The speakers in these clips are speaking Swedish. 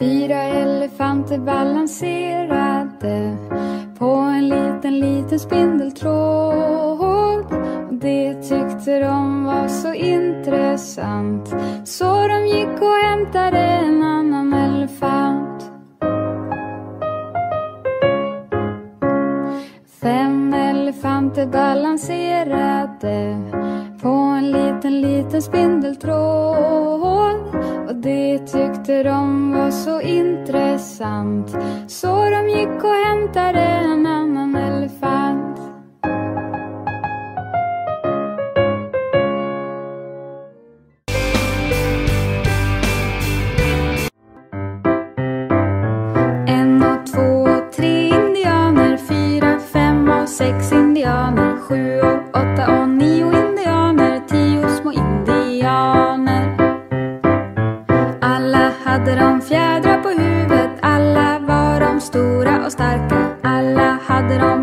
Fyra elefanter balanserade på en liten, liten spindeltråd. Det tyckte de var så intressant så de gick och hämtade en annan elefant. Fem elefanter balanserade på en liten, liten spindeltråd det tyckte de var så intressant. Så de gick och hämtade en annan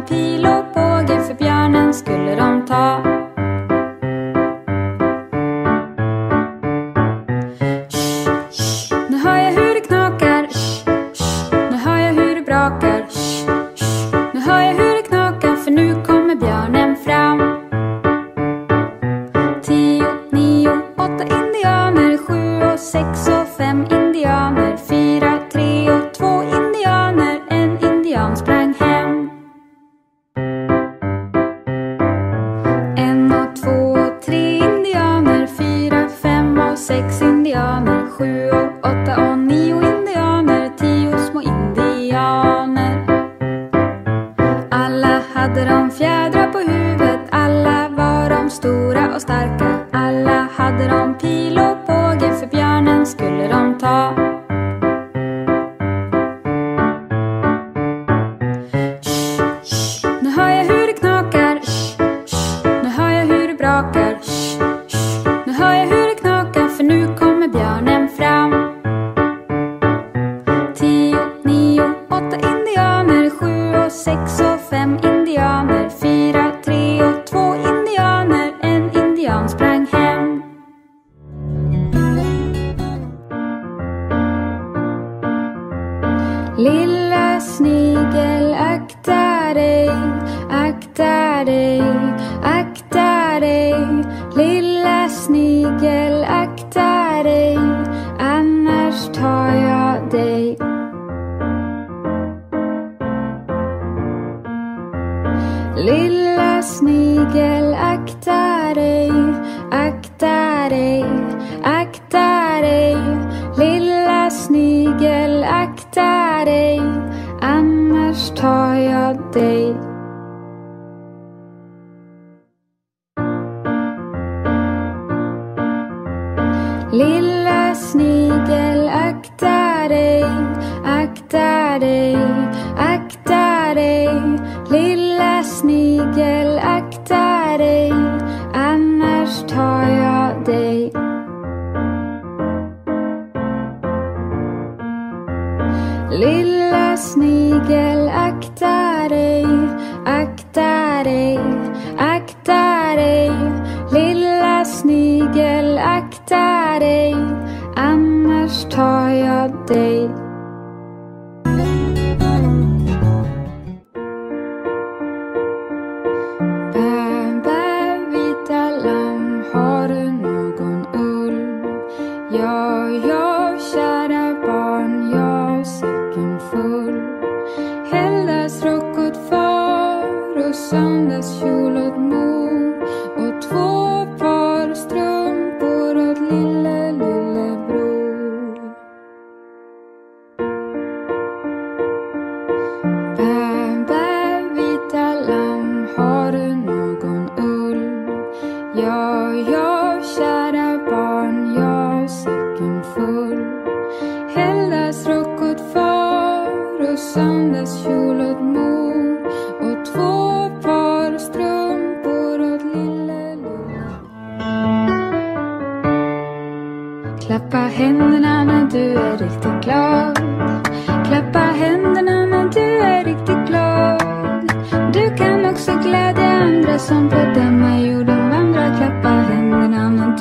Tranquilo. Friday. Ja, ja, kära barn, ja, säcken full. Helgdagsrock åt far och söndagskjol åt mor och två par strumpor åt lille Lulle. Klappa händerna när du är riktigt glad. Klappa händerna när du är riktigt glad. Du kan också glädja andra som på denna jorden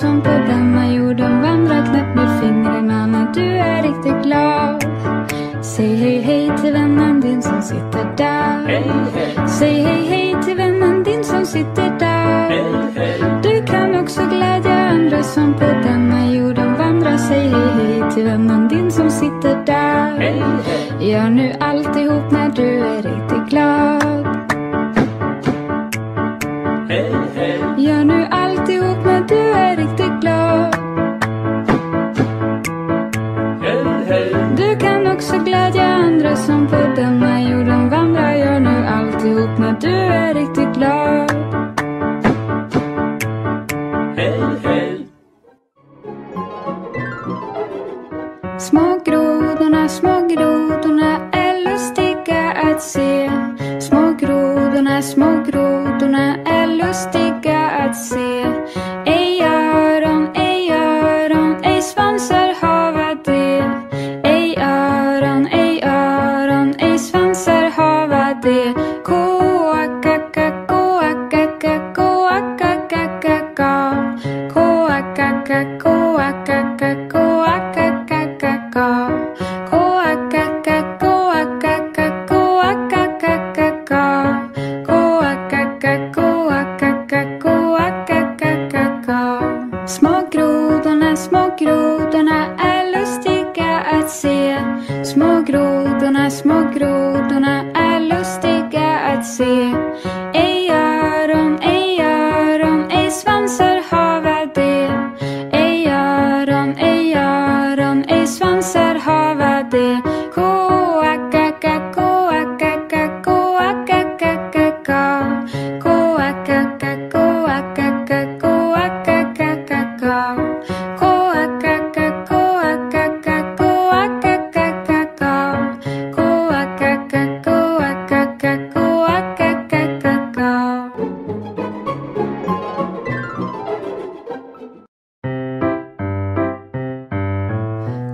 Som på denna jorden vandrar. Knäpp med fingrarna när du är riktigt glad. Säg hej hej till vännen din som sitter där. Hej, hej, Säg hej hej till vännen din som sitter där. hej. Du kan också glädja andra som på denna jorden vandrar. Säg hej hej till vännen din som sitter där. Gör nu alltihop när du är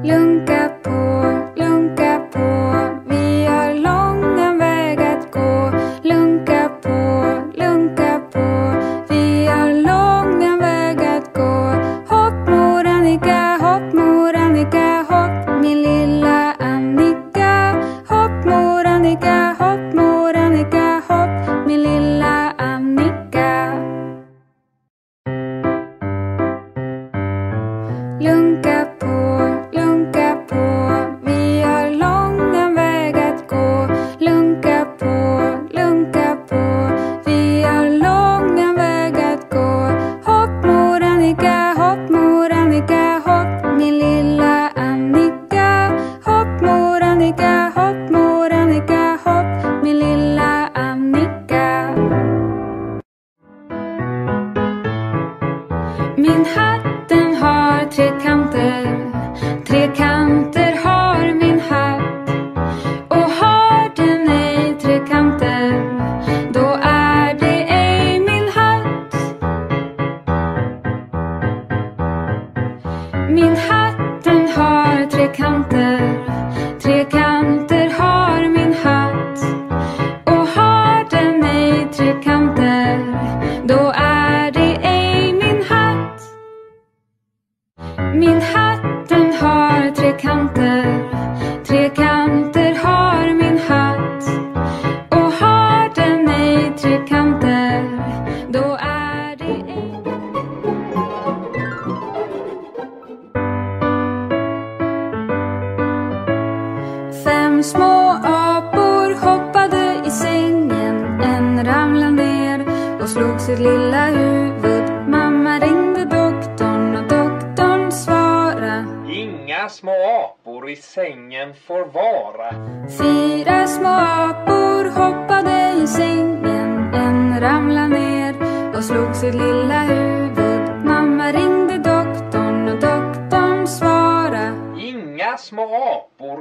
lengkap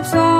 Doktorn slapp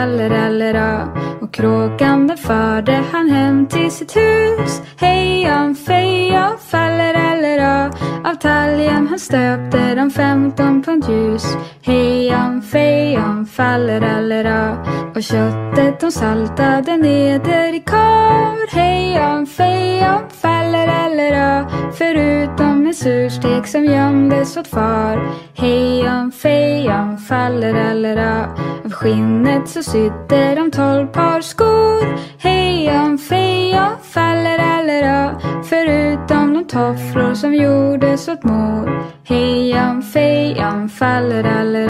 om Och kråkan den förde han hem till sitt hus Hej om fej om fallerallera Av talgen han stöpte de femton pund ljus. Hejan fejan fallerallera. Och köttet de saltade neder i kar. Hejan fejan fallerallera. Förutom en surstek som gömdes åt far. Hejan fejan fallerallera. Av skinnet så sydde de tolv par skor. Hejan fejan fallerallera. Förutom de tofflor som gjordes åt mor. Hejan fejan fallerallera. eller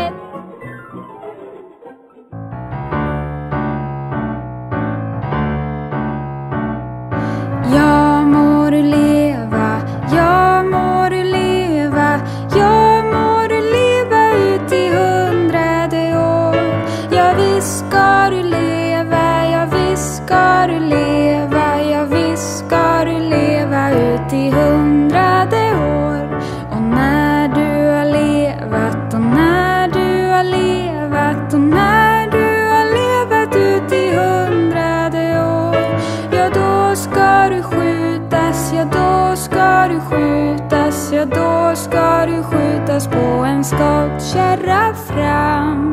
Du på en skottkärra fram.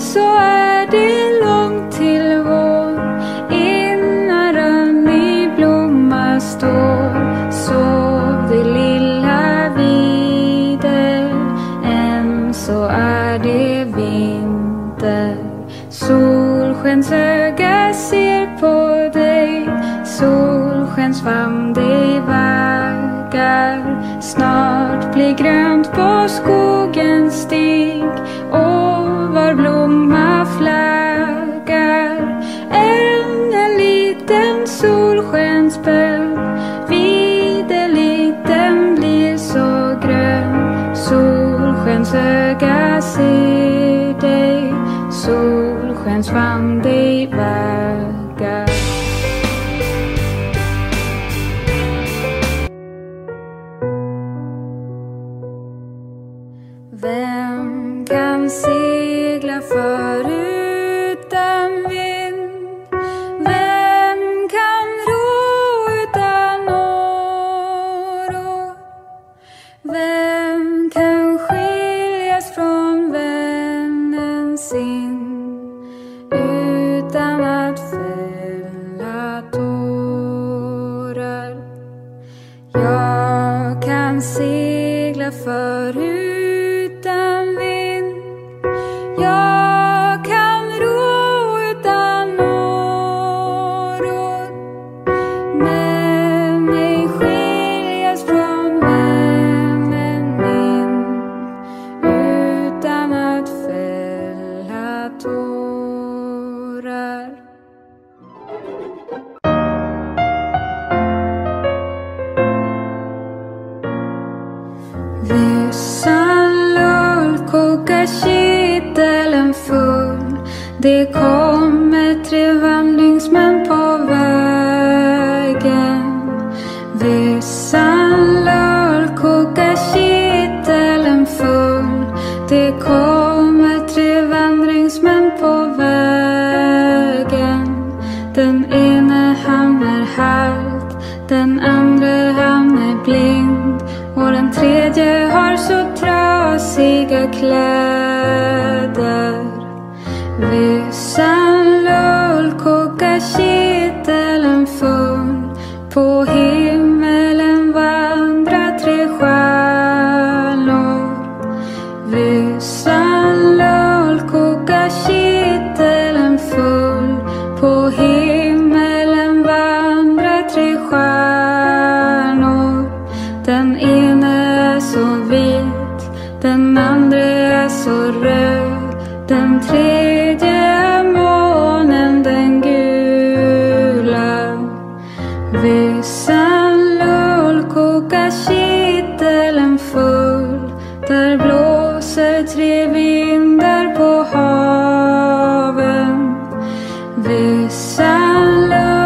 so I Det kommer tre vandringsmän på vägen. Den ene han är halt, den andra han är blind och den tredje har så trasiga kläder salud.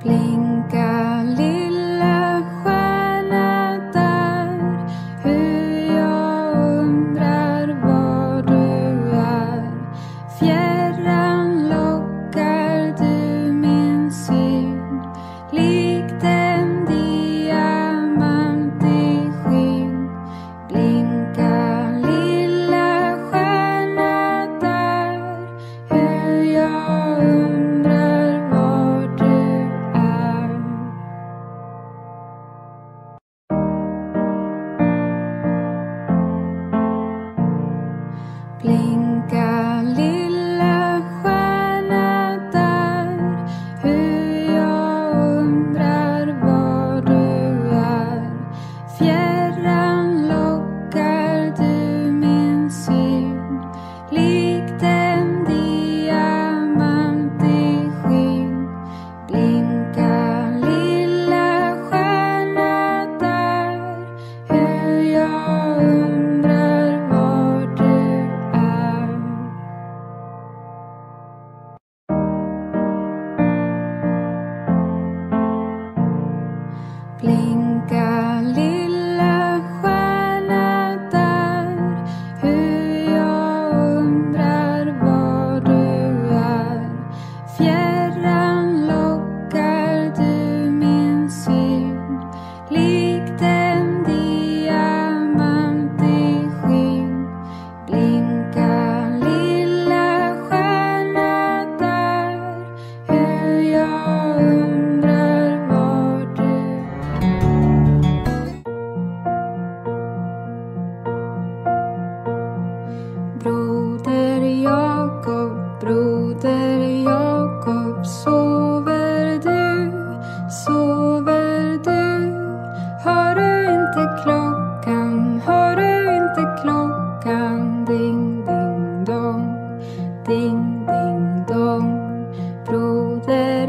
Blinka lilla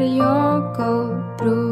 that you'll go through.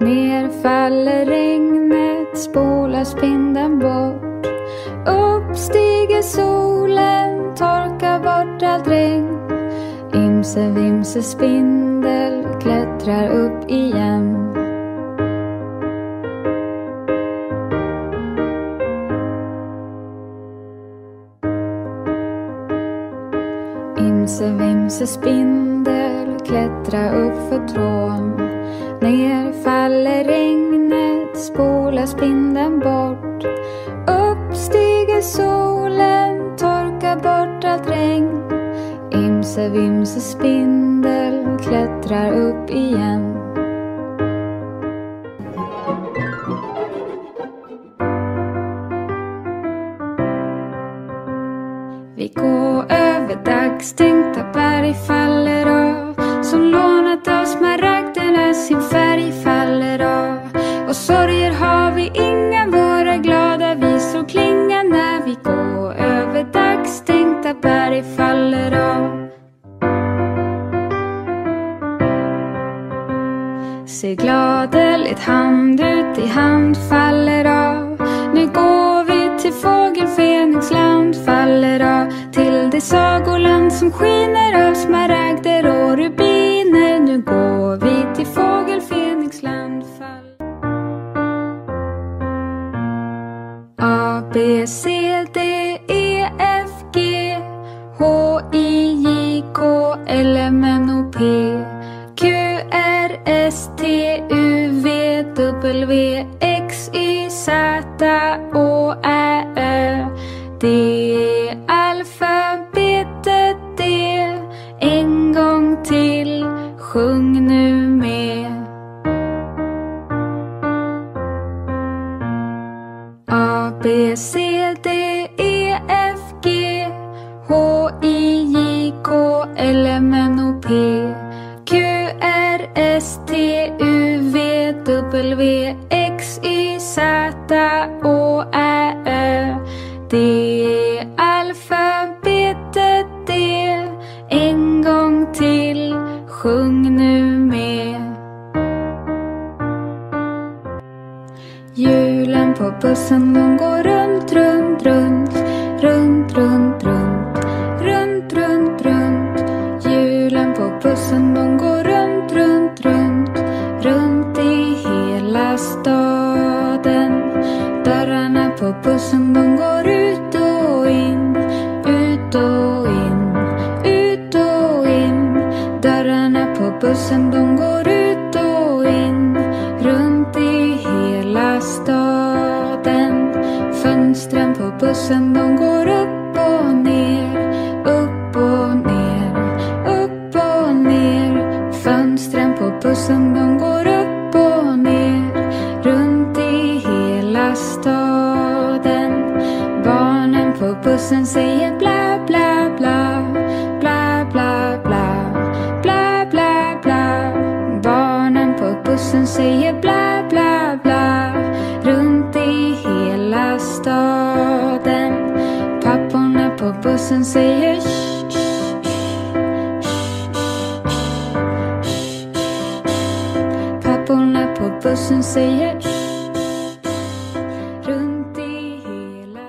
Ner faller regnet, spolar spindeln bort. Upp stiger solen, torkar bort allt regn. Imse vimse spindel klättrar upp igen. Imse vimse spindel klättrar upp för tråd. Bort. Upp stiger solen, torkar bort allt regn. Imse vimse spindel klättrar upp igen. Vi går över dagstänkta hand கல்விய bussen de går runt, runt, runt Runt, runt, runt. Runt, runt, runt. Hjulen på bussen de går runt, runt, runt. Runt i hela staden. Dörrarna på bussen de går ut och in Ut och in Ut och in. Dörrarna på bussen de